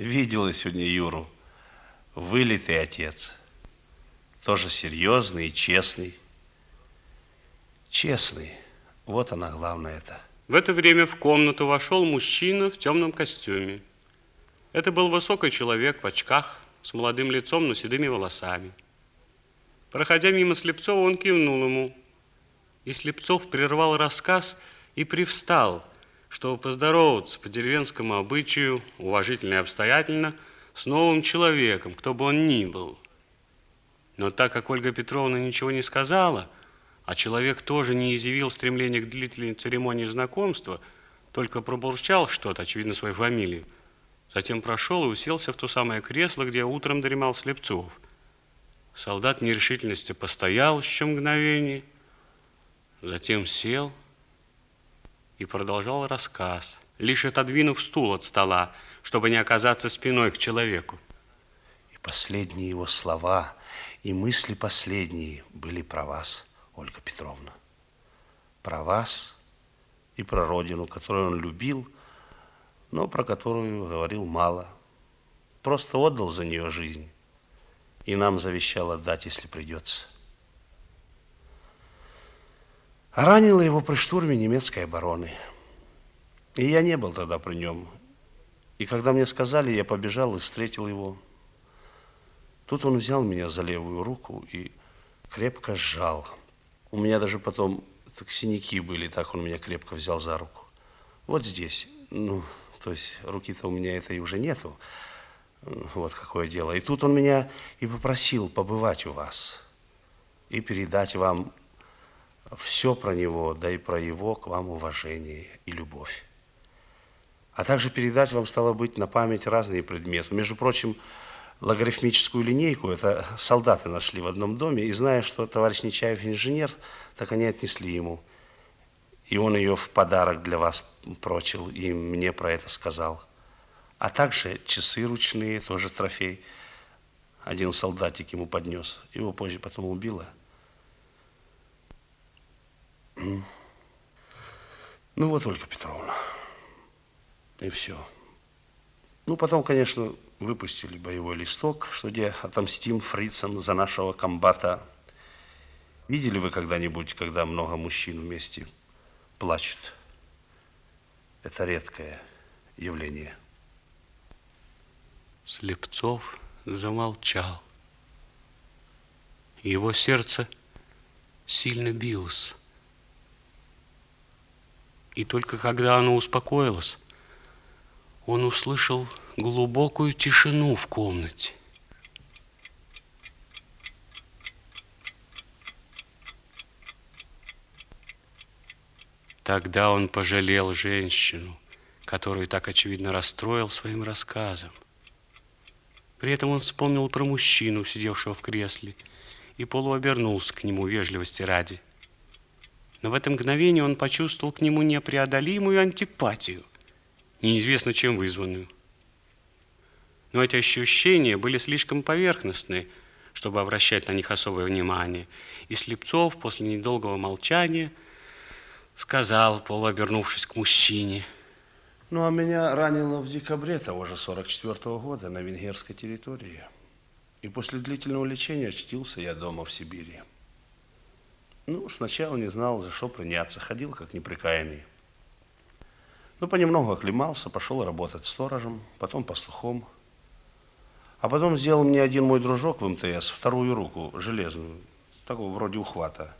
Видел я сегодня Юру. Вылитый отец. Тоже серьезный и честный. Честный. Вот она главное это. В это время в комнату вошел мужчина в темном костюме. Это был высокий человек в очках, с молодым лицом, но седыми волосами. Проходя мимо Слепцова, он кивнул ему. И Слепцов прервал рассказ и привстал, чтобы поздороваться по деревенскому обычаю, уважительно и обстоятельно, с новым человеком, кто бы он ни был. Но так как Ольга Петровна ничего не сказала, а человек тоже не изъявил стремления к длительной церемонии знакомства, только пробурчал что-то, очевидно, своей фамилии, затем прошел и уселся в то самое кресло, где утром дремал Слепцов. Солдат нерешительности постоял еще мгновение, затем сел и продолжал рассказ, лишь отодвинув стул от стола, чтобы не оказаться спиной к человеку. И последние его слова, и мысли последние были про вас, Ольга Петровна. Про вас и про родину, которую он любил, но про которую говорил мало. Просто отдал за нее жизнь и нам завещал отдать, если придется. Ранило его при штурме немецкой обороны. И я не был тогда при нем. И когда мне сказали, я побежал и встретил его. Тут он взял меня за левую руку и крепко сжал. У меня даже потом так синяки были, так он меня крепко взял за руку. Вот здесь. Ну, то есть руки-то у меня этой уже нету. Вот какое дело. И тут он меня и попросил побывать у вас и передать вам все про него, да и про его к вам уважение и любовь. А также передать вам, стало быть, на память разные предметы. Между прочим, логарифмическую линейку это солдаты нашли в одном доме, и зная, что товарищ Нечаев инженер, так они отнесли ему. И он ее в подарок для вас прочил, и мне про это сказал. А также часы ручные, тоже трофей. Один солдатик ему поднес. Его позже потом убило. Ну вот, Ольга Петровна. И все. Ну, потом, конечно, выпустили боевой листок, что где отомстим фрицам за нашего комбата. Видели вы когда-нибудь, когда много мужчин вместе плачут? Это редкое явление. Слепцов замолчал. Его сердце сильно билось. И только когда оно успокоилось, он услышал глубокую тишину в комнате. Тогда он пожалел женщину, которую так очевидно расстроил своим рассказом. При этом он вспомнил про мужчину, сидевшего в кресле, и полуобернулся к нему вежливости ради. Но в это мгновение он почувствовал к нему непреодолимую антипатию, неизвестно чем вызванную. Но эти ощущения были слишком поверхностны, чтобы обращать на них особое внимание. И Слепцов после недолгого молчания сказал, полуобернувшись к мужчине – ну, а меня ранило в декабре того же 44 -го года на венгерской территории. И после длительного лечения очтился я дома в Сибири. Ну, сначала не знал, за что приняться, ходил как неприкаянный. Ну, понемногу оклемался, пошел работать сторожем, потом пастухом. А потом сделал мне один мой дружок в МТС вторую руку, железную, такого вроде ухвата.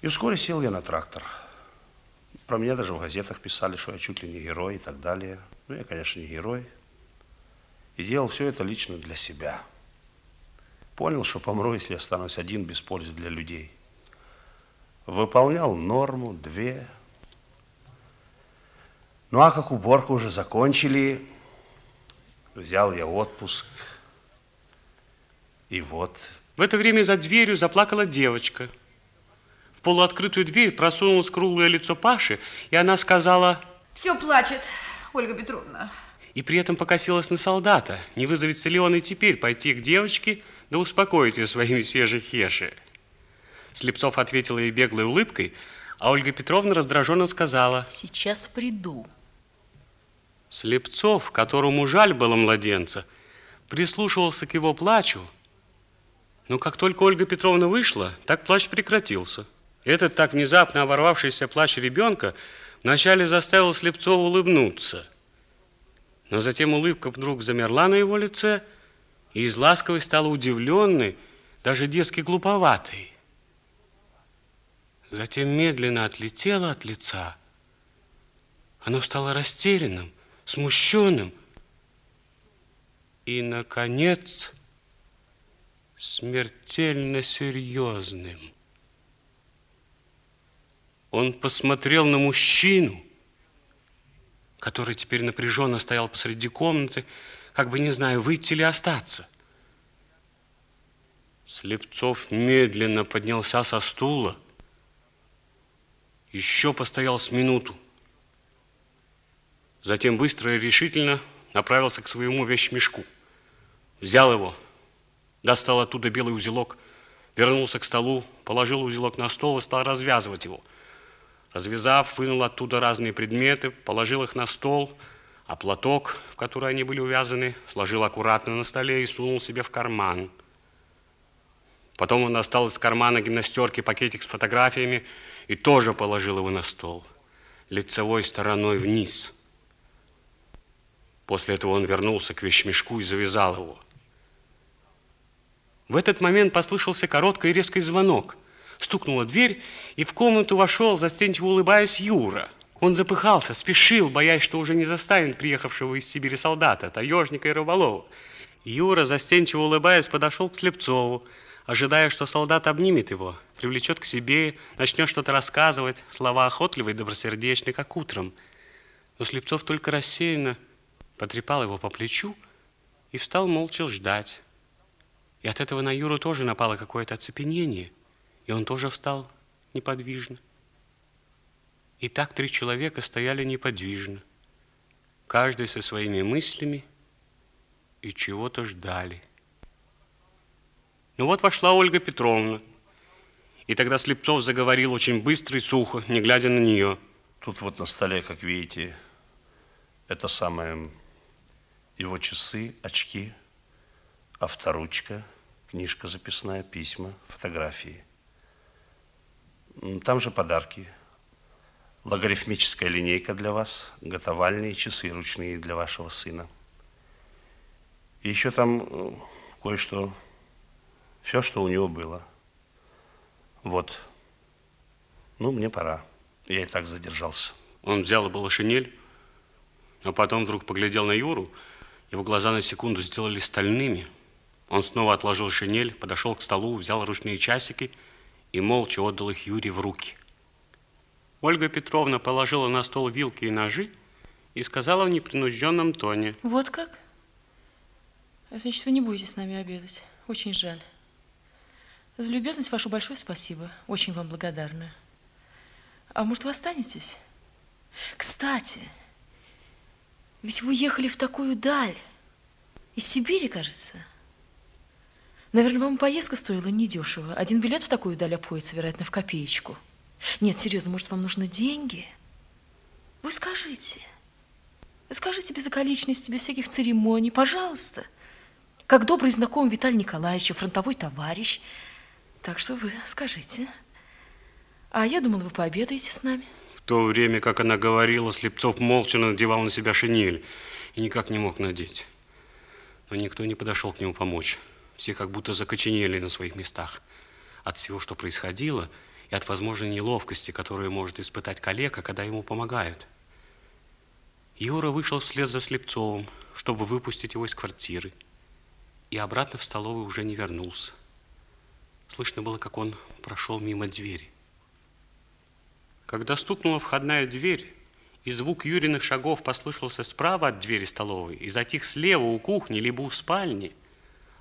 И вскоре сел я на трактор – про меня даже в газетах писали, что я чуть ли не герой и так далее. Ну, я, конечно, не герой. И делал все это лично для себя. Понял, что помру, если останусь один без пользы для людей. Выполнял норму, две. Ну, а как уборку уже закончили, взял я отпуск. И вот... В это время за дверью заплакала девочка – полуоткрытую дверь просунулось круглое лицо Паши, и она сказала... Все плачет, Ольга Петровна. И при этом покосилась на солдата. Не вызовется ли он и теперь пойти к девочке, да успокоить ее своими свежей хеши? Слепцов ответил ей беглой улыбкой, а Ольга Петровна раздраженно сказала... Сейчас приду. Слепцов, которому жаль было младенца, прислушивался к его плачу, но как только Ольга Петровна вышла, так плач прекратился. Этот так внезапно оборвавшийся плач ребенка вначале заставил Слепцова улыбнуться. Но затем улыбка вдруг замерла на его лице, и из ласковой стала удивленной, даже детски глуповатой. Затем медленно отлетела от лица. Оно стало растерянным, смущенным. И, наконец, смертельно серьезным. Он посмотрел на мужчину, который теперь напряженно стоял посреди комнаты, как бы не зная, выйти ли остаться. Слепцов медленно поднялся со стула, еще постоял с минуту, Затем быстро и решительно направился к своему вещмешку. Взял его, достал оттуда белый узелок, вернулся к столу, положил узелок на стол и стал развязывать его. Развязав, вынул оттуда разные предметы, положил их на стол, а платок, в который они были увязаны, сложил аккуратно на столе и сунул себе в карман. Потом он достал из кармана гимнастерки пакетик с фотографиями и тоже положил его на стол, лицевой стороной вниз – После этого он вернулся к вещмешку и завязал его. В этот момент послышался короткий и резкий звонок. Стукнула дверь, и в комнату вошел, застенчиво улыбаясь, Юра. Он запыхался, спешил, боясь, что уже не застанет приехавшего из Сибири солдата, таежника и рыболова. Юра, застенчиво улыбаясь, подошел к Слепцову, ожидая, что солдат обнимет его, привлечет к себе, начнет что-то рассказывать, слова охотливые добросердечные, как утром. Но Слепцов только рассеянно потрепал его по плечу и встал молча ждать. И от этого на Юру тоже напало какое-то оцепенение, и он тоже встал неподвижно. И так три человека стояли неподвижно, каждый со своими мыслями и чего-то ждали. Ну вот вошла Ольга Петровна, и тогда Слепцов заговорил очень быстро и сухо, не глядя на нее. Тут вот на столе, как видите, это самое его часы, очки, авторучка, книжка записная, письма, фотографии. Там же подарки. Логарифмическая линейка для вас, готовальные часы ручные для вашего сына. И еще там э, кое-что, все, что у него было. Вот. Ну, мне пора. Я и так задержался. Он взял было шинель, а потом вдруг поглядел на Юру, его глаза на секунду сделали стальными. Он снова отложил шинель, подошел к столу, взял ручные часики и молча отдал их Юре в руки. Ольга Петровна положила на стол вилки и ножи и сказала в непринужденном тоне. Вот как? Значит, вы не будете с нами обедать. Очень жаль. За любезность вашу большое спасибо. Очень вам благодарна. А может, вы останетесь? Кстати, ведь вы ехали в такую даль. Из Сибири, кажется. Наверное, вам поездка стоила недешево. Один билет в такую даль обходится, вероятно, в копеечку. Нет, серьезно, может, вам нужны деньги? Вы скажите. Скажите без околичности, без всяких церемоний, пожалуйста. Как добрый знакомый Виталий Николаевич, фронтовой товарищ. Так что вы скажите. А я думала, вы пообедаете с нами то время, как она говорила, Слепцов молча надевал на себя шинель и никак не мог надеть. Но никто не подошел к нему помочь. Все как будто закоченели на своих местах от всего, что происходило, от возможной неловкости, которую может испытать коллега, когда ему помогают. Юра вышел вслед за Слепцовым, чтобы выпустить его из квартиры, и обратно в столовую уже не вернулся. Слышно было, как он прошел мимо двери. Когда стукнула входная дверь, и звук Юриных шагов послышался справа от двери столовой и затих слева у кухни либо у спальни,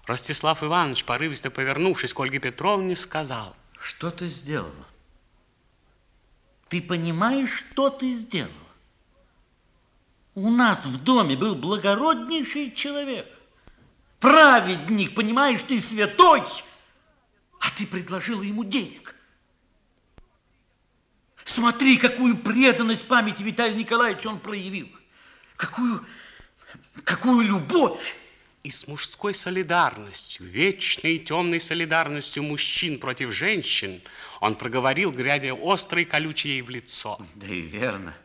Ростислав Иванович, порывисто повернувшись к Ольге Петровне, сказал. Что ты сделала? Ты понимаешь, что ты сделала? У нас в доме был благороднейший человек. Праведник, понимаешь, ты святой, а ты предложила ему денег. Смотри, какую преданность памяти Виталия Николаевича он проявил. какую, какую любовь! И с мужской солидарностью, вечной темной солидарностью мужчин против женщин, он проговорил, глядя острой колючей ей в лицо. Да и верно.